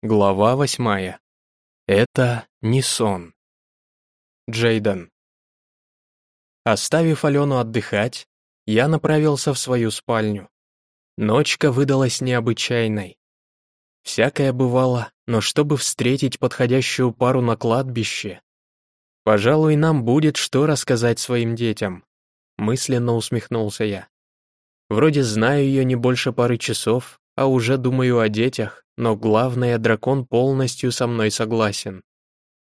Глава восьмая. Это не сон. Джейден. Оставив Алену отдыхать, я направился в свою спальню. Ночка выдалась необычайной. Всякое бывало, но чтобы встретить подходящую пару на кладбище, пожалуй, нам будет что рассказать своим детям. Мысленно усмехнулся я. Вроде знаю ее не больше пары часов, а уже думаю о детях, но главное, дракон полностью со мной согласен.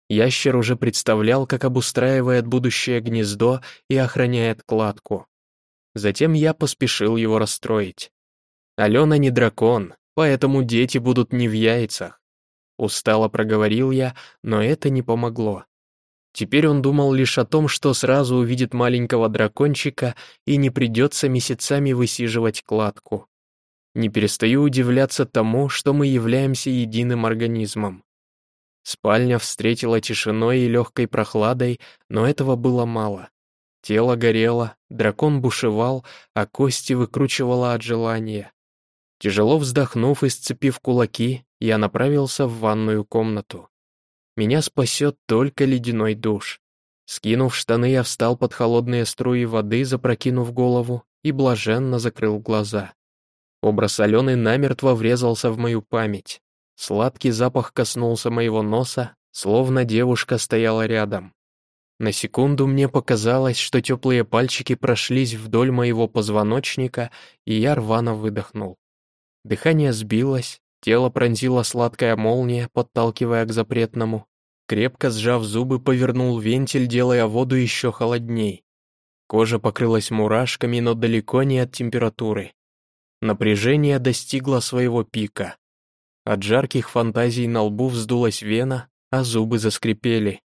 Ящер уже представлял, как обустраивает будущее гнездо и охраняет кладку. Затем я поспешил его расстроить. Алена не дракон, поэтому дети будут не в яйцах. Устало проговорил я, но это не помогло. Теперь он думал лишь о том, что сразу увидит маленького дракончика и не придется месяцами высиживать кладку. Не перестаю удивляться тому, что мы являемся единым организмом. Спальня встретила тишиной и легкой прохладой, но этого было мало. Тело горело, дракон бушевал, а кости выкручивало от желания. Тяжело вздохнув и сцепив кулаки, я направился в ванную комнату. Меня спасет только ледяной душ. Скинув штаны, я встал под холодные струи воды, запрокинув голову, и блаженно закрыл глаза. Образ Алены намертво врезался в мою память. Сладкий запах коснулся моего носа, словно девушка стояла рядом. На секунду мне показалось, что теплые пальчики прошлись вдоль моего позвоночника, и я рвано выдохнул. Дыхание сбилось, тело пронзила сладкая молния, подталкивая к запретному. Крепко сжав зубы, повернул вентиль, делая воду еще холодней. Кожа покрылась мурашками, но далеко не от температуры. Напряжение достигло своего пика. От жарких фантазий на лбу вздулась вена, а зубы заскрипели.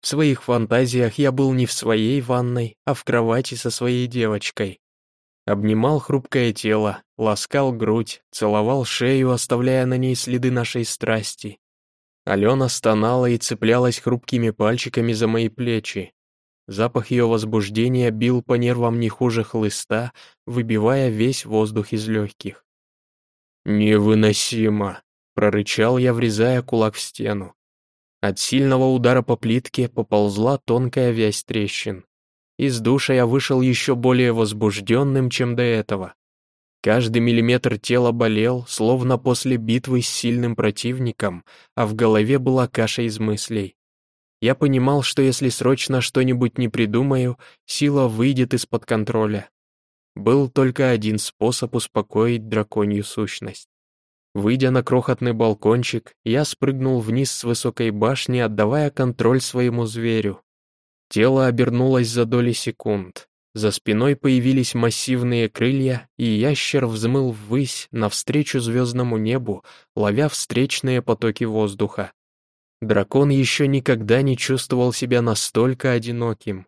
В своих фантазиях я был не в своей ванной, а в кровати со своей девочкой. Обнимал хрупкое тело, ласкал грудь, целовал шею, оставляя на ней следы нашей страсти. Алена стонала и цеплялась хрупкими пальчиками за мои плечи. Запах ее возбуждения бил по нервам не хуже хлыста, выбивая весь воздух из легких. «Невыносимо!» — прорычал я, врезая кулак в стену. От сильного удара по плитке поползла тонкая вязь трещин. Из душа я вышел еще более возбужденным, чем до этого. Каждый миллиметр тела болел, словно после битвы с сильным противником, а в голове была каша из мыслей. Я понимал, что если срочно что-нибудь не придумаю, сила выйдет из-под контроля. Был только один способ успокоить драконью сущность. Выйдя на крохотный балкончик, я спрыгнул вниз с высокой башни, отдавая контроль своему зверю. Тело обернулось за доли секунд. За спиной появились массивные крылья, и ящер взмыл ввысь навстречу звездному небу, ловя встречные потоки воздуха. Дракон еще никогда не чувствовал себя настолько одиноким.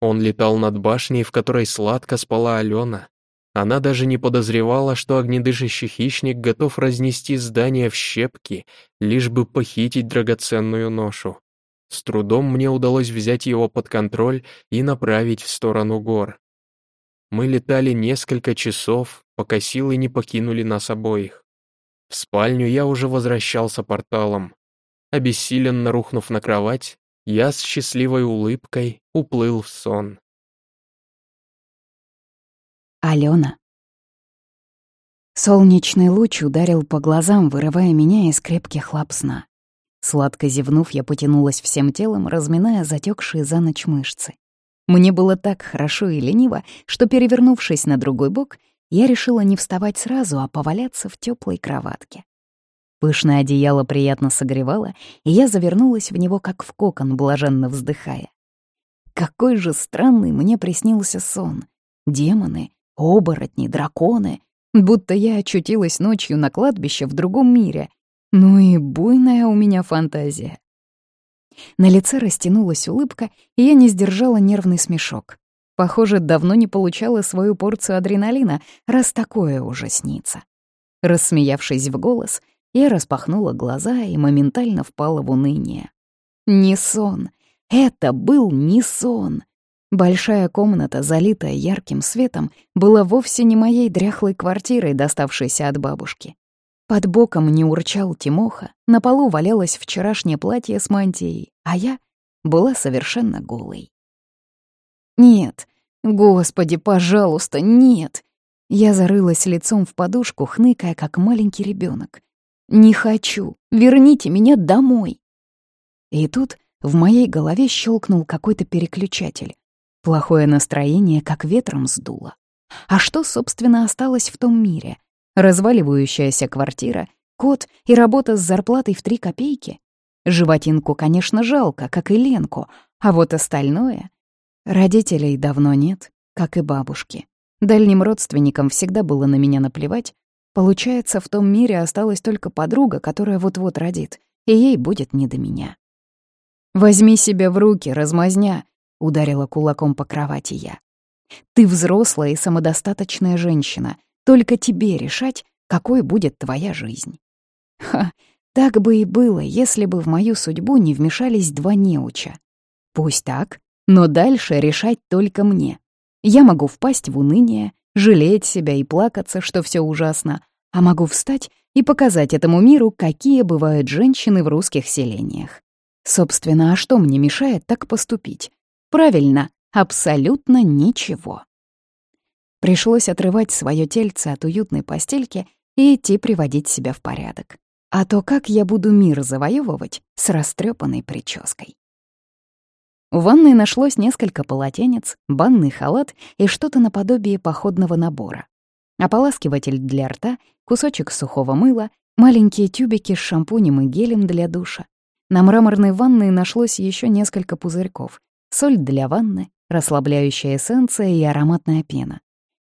Он летал над башней, в которой сладко спала Алена. Она даже не подозревала, что огнедышащий хищник готов разнести здание в щепки, лишь бы похитить драгоценную ношу. С трудом мне удалось взять его под контроль и направить в сторону гор. Мы летали несколько часов, пока силы не покинули нас обоих. В спальню я уже возвращался порталом. Обессиленно рухнув на кровать, я с счастливой улыбкой уплыл в сон. Алена. Солнечный луч ударил по глазам, вырывая меня из крепких лап сна. Сладко зевнув, я потянулась всем телом, разминая затекшие за ночь мышцы. Мне было так хорошо и лениво, что, перевернувшись на другой бок, я решила не вставать сразу, а поваляться в теплой кроватке. Пышное одеяло приятно согревало, и я завернулась в него, как в кокон, блаженно вздыхая. Какой же странный мне приснился сон. Демоны, оборотни, драконы. Будто я очутилась ночью на кладбище в другом мире. Ну и буйная у меня фантазия. На лице растянулась улыбка, и я не сдержала нервный смешок. Похоже, давно не получала свою порцию адреналина, раз такое уже снится. Рассмеявшись в голос, я распахнула глаза и моментально впала в уныние. Не сон. Это был не сон. Большая комната, залитая ярким светом, была вовсе не моей дряхлой квартирой, доставшейся от бабушки. Под боком не урчал Тимоха, на полу валялось вчерашнее платье с мантией, а я была совершенно голой. «Нет, господи, пожалуйста, нет!» Я зарылась лицом в подушку, хныкая, как маленький ребенок. «Не хочу! Верните меня домой!» И тут в моей голове щелкнул какой-то переключатель. Плохое настроение как ветром сдуло. А что, собственно, осталось в том мире? Разваливающаяся квартира, кот и работа с зарплатой в три копейки? Животинку, конечно, жалко, как и Ленку, а вот остальное... Родителей давно нет, как и бабушки. Дальним родственникам всегда было на меня наплевать. Получается, в том мире осталась только подруга, которая вот-вот родит, и ей будет не до меня. «Возьми себя в руки, размазня!» — ударила кулаком по кровати я. «Ты взрослая и самодостаточная женщина. Только тебе решать, какой будет твоя жизнь». Ха, так бы и было, если бы в мою судьбу не вмешались два неуча. Пусть так, но дальше решать только мне. Я могу впасть в уныние, жалеть себя и плакаться, что все ужасно, а могу встать и показать этому миру, какие бывают женщины в русских селениях. Собственно, а что мне мешает так поступить? Правильно, абсолютно ничего. Пришлось отрывать свое тельце от уютной постельки и идти приводить себя в порядок. А то как я буду мир завоевывать с растрепанной прической? В ванной нашлось несколько полотенец, банный халат и что-то наподобие походного набора. Ополаскиватель для рта, кусочек сухого мыла, маленькие тюбики с шампунем и гелем для душа. На мраморной ванной нашлось еще несколько пузырьков, соль для ванны, расслабляющая эссенция и ароматная пена.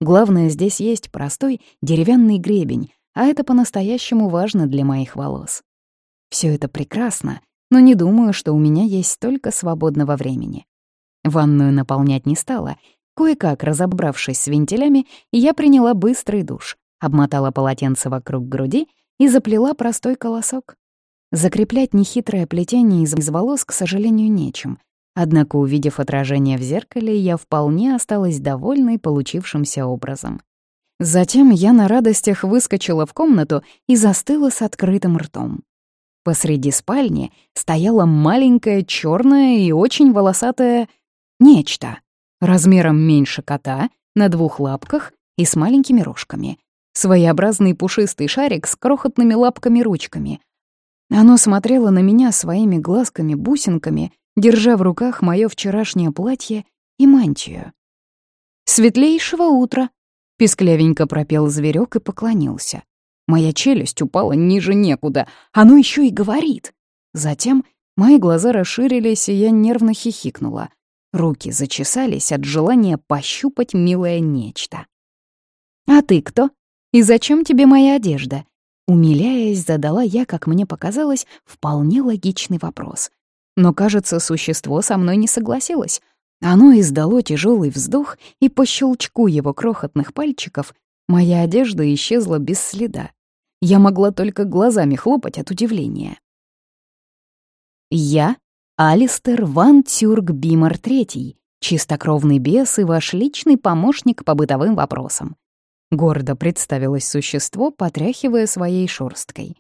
Главное, здесь есть простой деревянный гребень, а это по-настоящему важно для моих волос. Все это прекрасно, но не думаю, что у меня есть столько свободного времени. Ванную наполнять не стала. Кое-как разобравшись с вентилями, я приняла быстрый душ, обмотала полотенце вокруг груди и заплела простой колосок. Закреплять нехитрое плетение из, волос, к сожалению, нечем. Однако, увидев отражение в зеркале, я вполне осталась довольной получившимся образом. Затем я на радостях выскочила в комнату и застыла с открытым ртом. Посреди спальни стояло маленькое черное и очень волосатое нечто, размером меньше кота, на двух лапках и с маленькими рожками. Своеобразный пушистый шарик с крохотными лапками-ручками. Оно смотрело на меня своими глазками-бусинками, держа в руках мое вчерашнее платье и мантию. «Светлейшего утра!» — писклявенько пропел зверек и поклонился. Моя челюсть упала ниже некуда. Оно еще и говорит. Затем мои глаза расширились, и я нервно хихикнула. Руки зачесались от желания пощупать милое нечто. «А ты кто? И зачем тебе моя одежда?» Умиляясь, задала я, как мне показалось, вполне логичный вопрос. Но, кажется, существо со мной не согласилось. Оно издало тяжелый вздох, и по щелчку его крохотных пальчиков Моя одежда исчезла без следа. Я могла только глазами хлопать от удивления. Я — Алистер Ван Тюрк Бимар III, чистокровный бес и ваш личный помощник по бытовым вопросам. Гордо представилось существо, потряхивая своей шорсткой.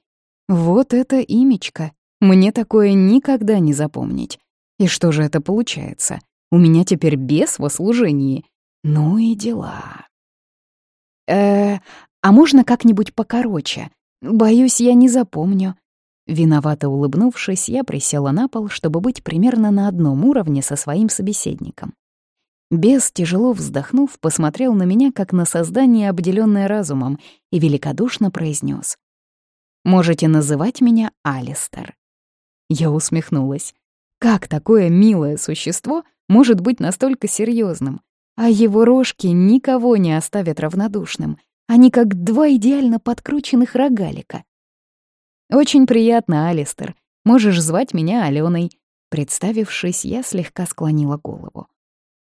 Вот это имечко. Мне такое никогда не запомнить. И что же это получается? У меня теперь бес во служении. Ну и дела э а можно как-нибудь покороче? Боюсь, я не запомню». Виновато улыбнувшись, я присела на пол, чтобы быть примерно на одном уровне со своим собеседником. Бес, тяжело вздохнув, посмотрел на меня как на создание, обделенное разумом, и великодушно произнес: «Можете называть меня Алистер». Я усмехнулась. Как такое милое существо может быть настолько серьезным? А его рожки никого не оставят равнодушным. Они как два идеально подкрученных рогалика. «Очень приятно, Алистер. Можешь звать меня Аленой». Представившись, я слегка склонила голову.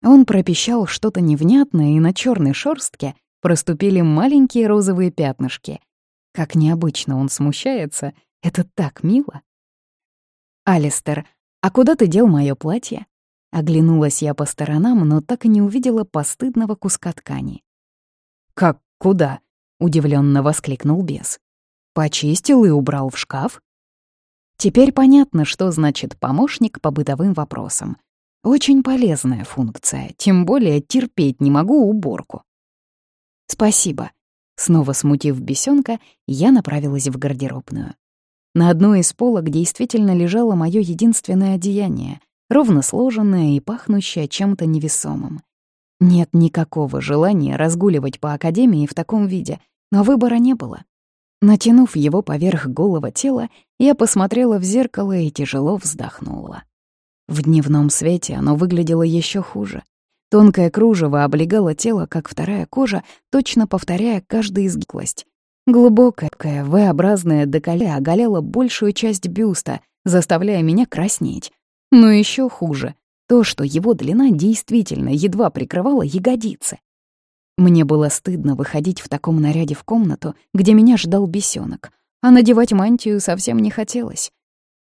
Он пропищал что-то невнятное, и на черной шорстке проступили маленькие розовые пятнышки. Как необычно он смущается. Это так мило. «Алистер, а куда ты дел мое платье?» Оглянулась я по сторонам, но так и не увидела постыдного куска ткани. «Как куда?» — удивленно воскликнул бес. Почистил и убрал в шкаф. Теперь понятно, что значит помощник по бытовым вопросам. Очень полезная функция, тем более терпеть не могу уборку. Спасибо. Снова смутив бесенка, я направилась в гардеробную. На одной из полок действительно лежало мое единственное одеяние, ровно сложенное и пахнущее чем-то невесомым. Нет никакого желания разгуливать по академии в таком виде, но выбора не было. Натянув его поверх голого тела, я посмотрела в зеркало и тяжело вздохнула. В дневном свете оно выглядело еще хуже. Тонкое кружево облегало тело, как вторая кожа, точно повторяя каждую изгиблость. Глубокая, V-образная деколе оголяла большую часть бюста, заставляя меня краснеть. Но еще хуже — то, что его длина действительно едва прикрывала ягодицы. Мне было стыдно выходить в таком наряде в комнату, где меня ждал бесенок, а надевать мантию совсем не хотелось.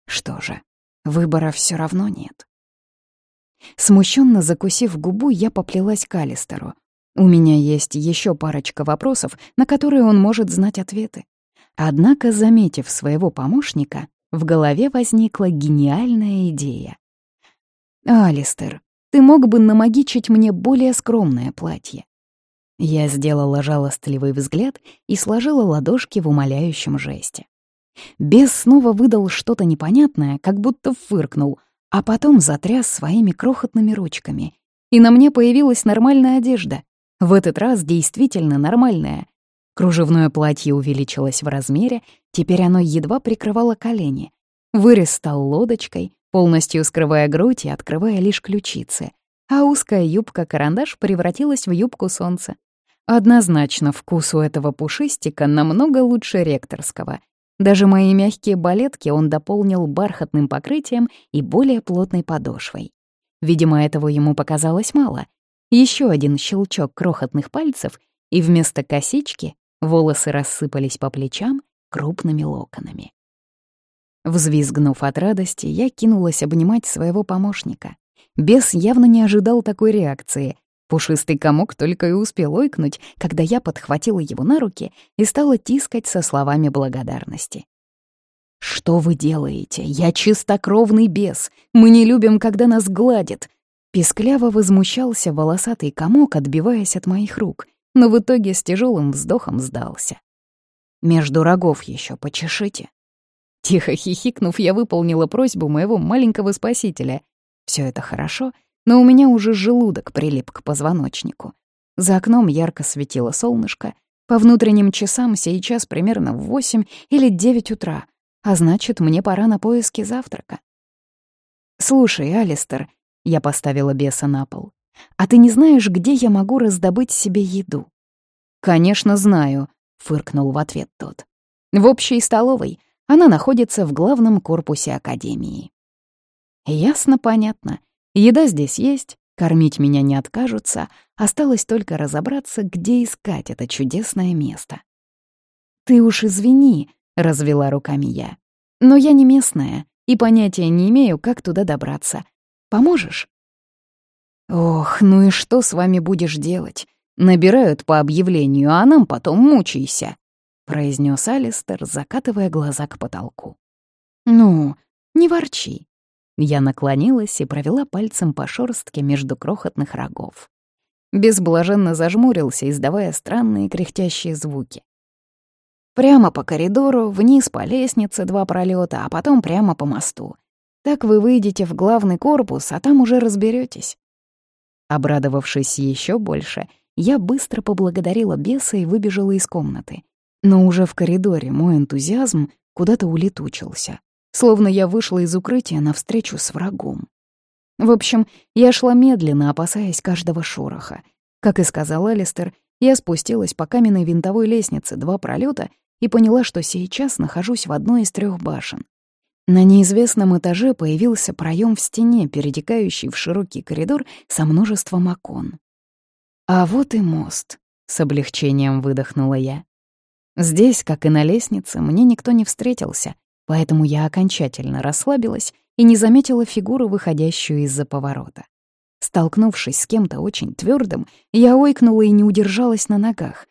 Что же, выбора все равно нет. Смущенно закусив губу, я поплелась к Алистеру. У меня есть еще парочка вопросов, на которые он может знать ответы. Однако, заметив своего помощника, в голове возникла гениальная идея. «Алистер, ты мог бы намагичить мне более скромное платье?» Я сделала жалостливый взгляд и сложила ладошки в умоляющем жесте. Бес снова выдал что-то непонятное, как будто фыркнул, а потом затряс своими крохотными ручками. И на мне появилась нормальная одежда. В этот раз действительно нормальная. Кружевное платье увеличилось в размере, теперь оно едва прикрывало колени. Вырез стал лодочкой, полностью скрывая грудь и открывая лишь ключицы, а узкая юбка-карандаш превратилась в юбку солнца. Однозначно, вкус у этого пушистика намного лучше ректорского. Даже мои мягкие балетки он дополнил бархатным покрытием и более плотной подошвой. Видимо, этого ему показалось мало. Еще один щелчок крохотных пальцев, и вместо косички волосы рассыпались по плечам крупными локонами. Взвизгнув от радости, я кинулась обнимать своего помощника. Бес явно не ожидал такой реакции. Пушистый комок только и успел ойкнуть, когда я подхватила его на руки и стала тискать со словами благодарности. «Что вы делаете? Я чистокровный бес. Мы не любим, когда нас гладят». Пискляво возмущался волосатый комок, отбиваясь от моих рук, но в итоге с тяжелым вздохом сдался. «Между рогов еще почешите», Тихо хихикнув, я выполнила просьбу моего маленького спасителя. Все это хорошо, но у меня уже желудок прилип к позвоночнику. За окном ярко светило солнышко. По внутренним часам сейчас примерно в восемь или девять утра, а значит, мне пора на поиски завтрака. «Слушай, Алистер», — я поставила беса на пол, «а ты не знаешь, где я могу раздобыть себе еду?» «Конечно, знаю», — фыркнул в ответ тот. «В общей столовой. Она находится в главном корпусе Академии. Ясно, понятно. Еда здесь есть, кормить меня не откажутся, осталось только разобраться, где искать это чудесное место. «Ты уж извини», — развела руками я, «но я не местная и понятия не имею, как туда добраться. Поможешь?» «Ох, ну и что с вами будешь делать? Набирают по объявлению, а нам потом мучайся», — произнес Алистер, закатывая глаза к потолку. «Ну, не ворчи». Я наклонилась и провела пальцем по шорстке между крохотных рогов. Безблаженно зажмурился, издавая странные кряхтящие звуки. Прямо по коридору, вниз по лестнице два пролета, а потом прямо по мосту. Так вы выйдете в главный корпус, а там уже разберетесь. Обрадовавшись еще больше, я быстро поблагодарила беса и выбежала из комнаты. Но уже в коридоре мой энтузиазм куда-то улетучился, словно я вышла из укрытия навстречу с врагом. В общем, я шла медленно, опасаясь каждого шороха. Как и сказал Алистер, я спустилась по каменной винтовой лестнице два пролета и поняла, что сейчас нахожусь в одной из трех башен. На неизвестном этаже появился проем в стене, перетекающий в широкий коридор со множеством окон. А вот и мост, с облегчением выдохнула я. Здесь, как и на лестнице, мне никто не встретился, поэтому я окончательно расслабилась и не заметила фигуру, выходящую из-за поворота. Столкнувшись с кем-то очень твердым, я ойкнула и не удержалась на ногах.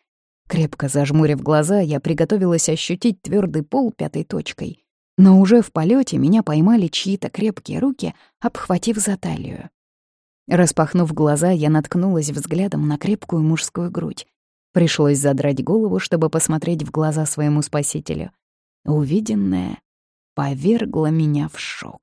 Крепко зажмурив глаза, я приготовилась ощутить твердый пол пятой точкой. Но уже в полете меня поймали чьи-то крепкие руки, обхватив за талию. Распахнув глаза, я наткнулась взглядом на крепкую мужскую грудь. Пришлось задрать голову, чтобы посмотреть в глаза своему спасителю. Увиденное повергло меня в шок.